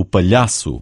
O palhaço.